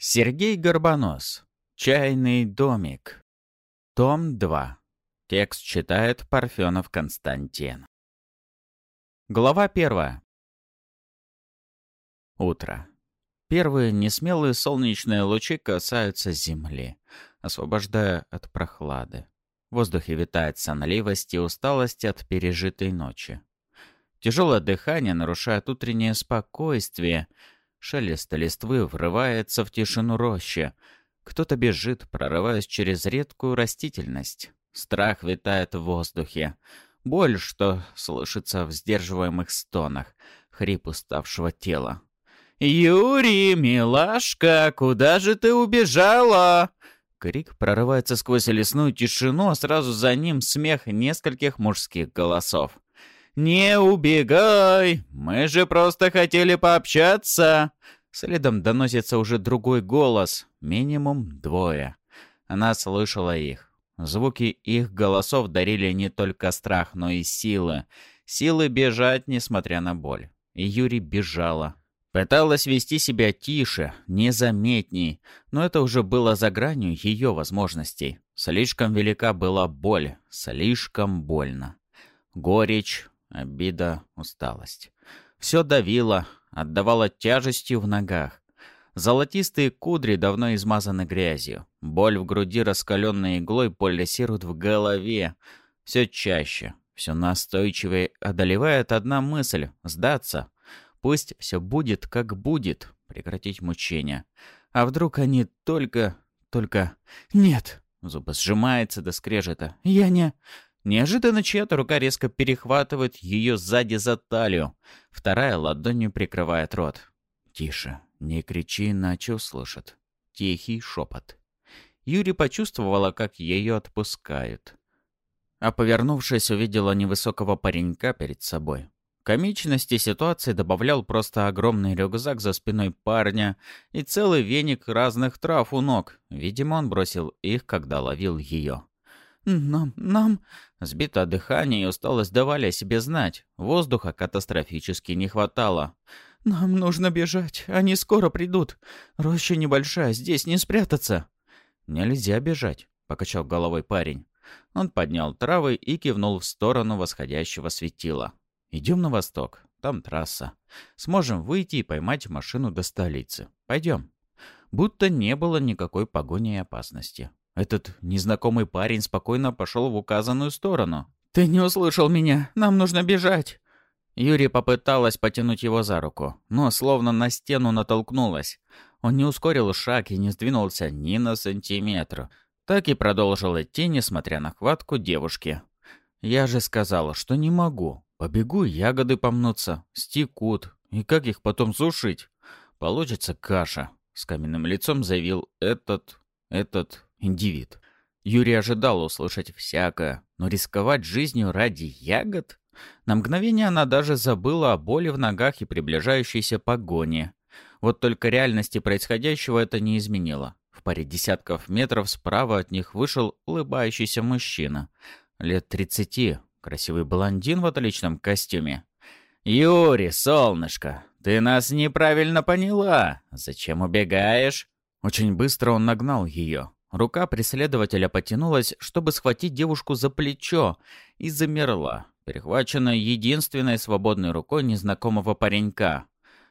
Сергей Горбонос. Чайный домик. Том 2. Текст читает Парфенов Константин. Глава 1. Утро. Первые несмелые солнечные лучи касаются земли, освобождая от прохлады. В воздухе витает сонливость и усталость от пережитой ночи. Тяжелое дыхание нарушает утреннее спокойствие — Шелест листвы врывается в тишину рощи. Кто-то бежит, прорываясь через редкую растительность. Страх витает в воздухе. Боль, что слышится в сдерживаемых стонах. Хрип уставшего тела. «Юрий, милашка, куда же ты убежала?» Крик прорывается сквозь лесную тишину, а сразу за ним смех нескольких мужских голосов. «Не убегай! Мы же просто хотели пообщаться!» Следом доносится уже другой голос, минимум двое. Она слышала их. Звуки их голосов дарили не только страх, но и силы. Силы бежать, несмотря на боль. И Юрий бежала. Пыталась вести себя тише, незаметней, но это уже было за гранью ее возможностей. Слишком велика была боль, слишком больно. Горечь, Обида, усталость. Все давило, отдавало тяжестью в ногах. Золотистые кудри давно измазаны грязью. Боль в груди, раскаленной иглой, пульсирует в голове. Все чаще, все настойчивее одолевает одна мысль — сдаться. Пусть все будет, как будет, прекратить мучения. А вдруг они только... только... Нет! Зубы сжимается до скрежета. Я не... Неожиданно чья-то рука резко перехватывает ее сзади за талию. Вторая ладонью прикрывает рот. «Тише, не кричи, иначе услышат». Тихий шепот. Юри почувствовала, как ее отпускают. А повернувшись, увидела невысокого паренька перед собой. Комичности ситуации добавлял просто огромный рюкзак за спиной парня и целый веник разных трав у ног. Видимо, он бросил их, когда ловил ее. «Нам... нам...» Сбитое дыхание и усталость давали о себе знать. Воздуха катастрофически не хватало. «Нам нужно бежать. Они скоро придут. Роща небольшая, здесь не спрятаться». «Нельзя бежать», — покачал головой парень. Он поднял травы и кивнул в сторону восходящего светила. «Идем на восток. Там трасса. Сможем выйти и поймать машину до столицы. Пойдем». Будто не было никакой погони и опасности. Этот незнакомый парень спокойно пошел в указанную сторону. «Ты не услышал меня! Нам нужно бежать!» Юрий попыталась потянуть его за руку, но словно на стену натолкнулась. Он не ускорил шаг и не сдвинулся ни на сантиметр. Так и продолжил идти, несмотря на хватку девушки. «Я же сказала, что не могу. Побегу, ягоды помнутся, стекут. И как их потом сушить? Получится каша», — с каменным лицом заявил этот... этот индивид. Юрий ожидал услышать всякое, но рисковать жизнью ради ягод? На мгновение она даже забыла о боли в ногах и приближающейся погоне. Вот только реальности происходящего это не изменило. В паре десятков метров справа от них вышел улыбающийся мужчина. Лет тридцати, красивый блондин в отличном костюме. «Юрий, солнышко, ты нас неправильно поняла. Зачем убегаешь?» Очень быстро он нагнал ее. Рука преследователя потянулась, чтобы схватить девушку за плечо, и замерла, перехваченная единственной свободной рукой незнакомого паренька.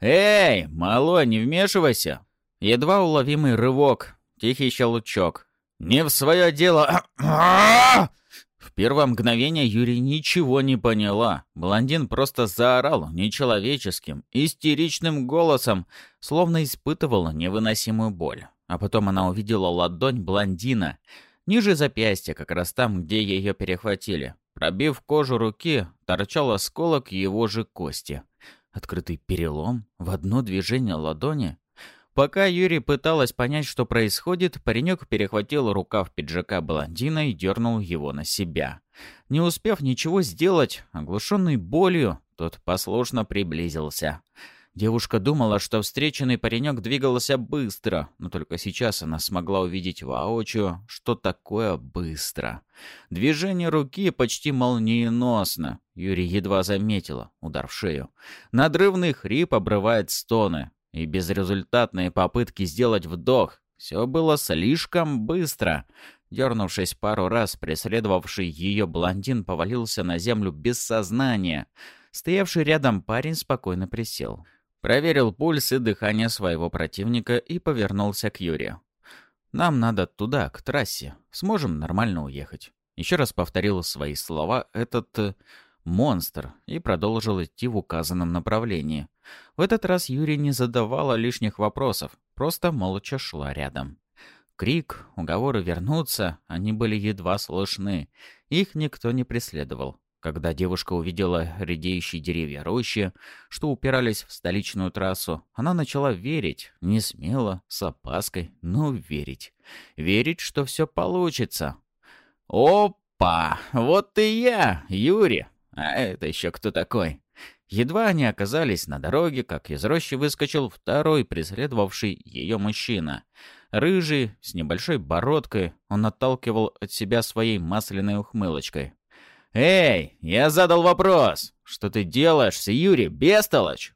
«Эй, малой, не вмешивайся!» Едва уловимый рывок, тихий щелчок. «Не в свое дело!» В первое мгновение Юрий ничего не поняла. Блондин просто заорал нечеловеческим, истеричным голосом, словно испытывал невыносимую боль. А потом она увидела ладонь блондина, ниже запястья, как раз там, где ее перехватили. Пробив кожу руки, торчал осколок его же кости. Открытый перелом в одно движение ладони. Пока Юрий пыталась понять, что происходит, паренек перехватил рукав пиджака блондина и дернул его на себя. Не успев ничего сделать, оглушенный болью, тот послушно приблизился. Девушка думала, что встреченный паренек двигался быстро, но только сейчас она смогла увидеть воочию, что такое быстро. Движение руки почти молниеносно. Юрий едва заметила удар в шею. Надрывный хрип обрывает стоны. и безрезультатные попытки сделать вдох. Все было слишком быстро. Дернувшись пару раз, преследовавший ее блондин повалился на землю без сознания. Стоявший рядом парень спокойно присел. Проверил пульс и дыхание своего противника и повернулся к Юрию. «Нам надо туда, к трассе. Сможем нормально уехать». Еще раз повторил свои слова этот э, монстр и продолжил идти в указанном направлении. В этот раз Юрий не задавала лишних вопросов, просто молча шла рядом. Крик, уговоры вернуться, они были едва слышны. Их никто не преследовал. Когда девушка увидела редеющие деревья рощи, что упирались в столичную трассу, она начала верить, не смело, с опаской, но верить. Верить, что все получится. «Опа! Вот и я, Юрий! А это еще кто такой?» Едва они оказались на дороге, как из рощи выскочил второй преследовавший ее мужчина. Рыжий, с небольшой бородкой, он отталкивал от себя своей масляной ухмылочкой. «Эй, я задал вопрос! Что ты делаешь, Юрий, бестолочь?»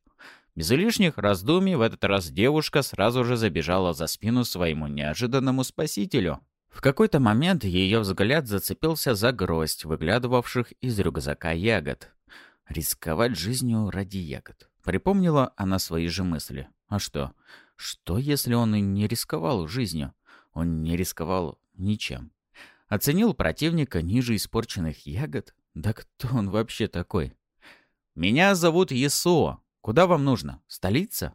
Без лишних раздумий в этот раз девушка сразу же забежала за спину своему неожиданному спасителю. В какой-то момент ее взгляд зацепился за гроздь, выглядывавших из рюкзака ягод. Рисковать жизнью ради ягод. Припомнила она свои же мысли. А что? Что, если он и не рисковал жизнью? Он не рисковал ничем. Оценил противника ниже испорченных ягод? Да кто он вообще такой? «Меня зовут Есо. Куда вам нужно? Столица?»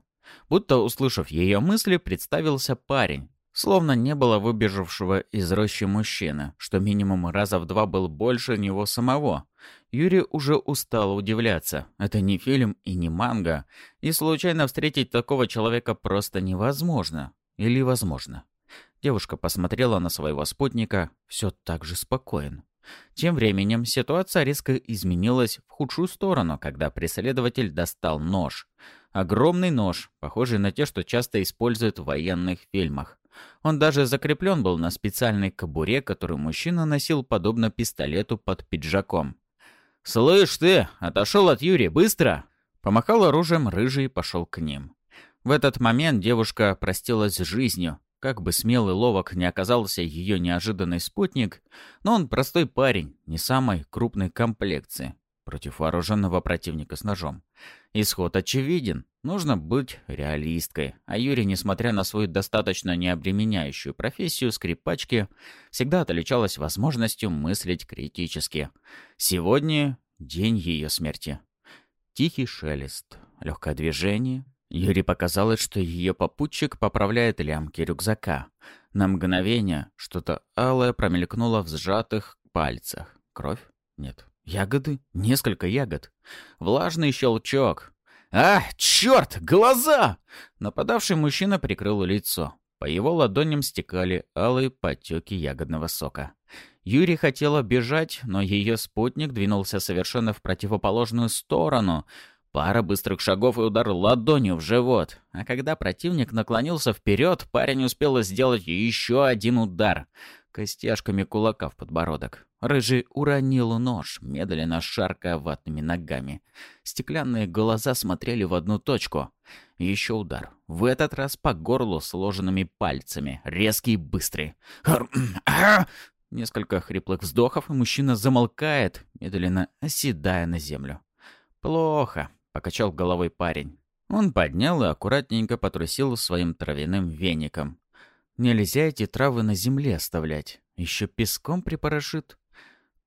Будто, услышав ее мысли, представился парень. Словно не было выбежавшего из рощи мужчины, что минимум раза в два был больше него самого. Юрий уже устал удивляться. Это не фильм и не манга. И случайно встретить такого человека просто невозможно. Или возможно. Девушка посмотрела на своего спутника, все так же спокоен. Тем временем ситуация резко изменилась в худшую сторону, когда преследователь достал нож. Огромный нож, похожий на те, что часто используют в военных фильмах. Он даже закреплен был на специальной кобуре, которую мужчина носил подобно пистолету под пиджаком. «Слышь ты, отошел от Юрия, быстро!» Помахал оружием рыжий и пошел к ним. В этот момент девушка простилась с жизнью. Как бы смелый ловок не оказался ее неожиданный спутник, но он простой парень, не самой крупной комплекции против вооруженного противника с ножом. Исход очевиден. Нужно быть реалисткой. А Юрий, несмотря на свою достаточно необременяющую профессию скрипачки, всегда отличалась возможностью мыслить критически. Сегодня день ее смерти. Тихий шелест, легкое движение. Юрий показалось, что ее попутчик поправляет лямки рюкзака. На мгновение что-то алое промелькнуло в сжатых пальцах. Кровь? Нет. Ягоды? Несколько ягод. Влажный щелчок. «А, черт! Глаза!» Нападавший мужчина прикрыл лицо. По его ладоням стекали алые потеки ягодного сока. Юрий хотела бежать, но ее спутник двинулся совершенно в противоположную сторону. Пара быстрых шагов и удар ладонью в живот. А когда противник наклонился вперед, парень успел сделать еще один удар костяшками кулака в подбородок. Рыжий уронил нож, медленно шаркая ватными ногами. Стеклянные глаза смотрели в одну точку. Еще удар. В этот раз по горлу сложенными пальцами. Резкий и быстрый. Несколько хриплых вздохов, и мужчина замолкает, медленно оседая на землю. «Плохо», — покачал головой парень. Он поднял и аккуратненько потрусил своим травяным веником. Нельзя эти травы на земле оставлять. Еще песком припорошит.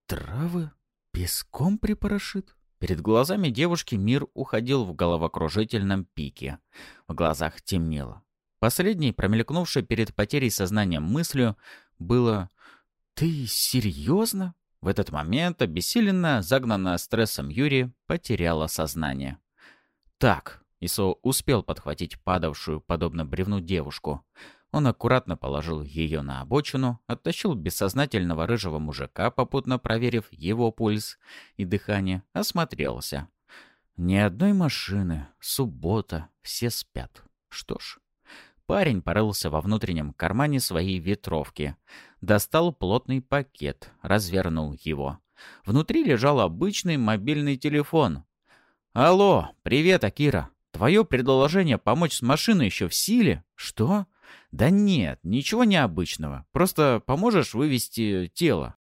Травы? Песком припорошит? Перед глазами девушки мир уходил в головокружительном пике. В глазах темнело. Последней, промелькнувшей перед потерей сознания мыслью, было «Ты серьезно?» В этот момент, обессиленно, загнанная стрессом Юрия, потеряла сознание. «Так», — Исо успел подхватить падавшую, подобно бревну, девушку. Он аккуратно положил ее на обочину, оттащил бессознательного рыжего мужика, попутно проверив его пульс и дыхание, осмотрелся. Ни одной машины, суббота, все спят. Что ж, парень порылся во внутреннем кармане своей ветровки, достал плотный пакет, развернул его. Внутри лежал обычный мобильный телефон. «Алло, привет, Акира!» Твое предложение помочь с машиной еще в силе? Что? Да нет, ничего необычного. Просто поможешь вывести тело.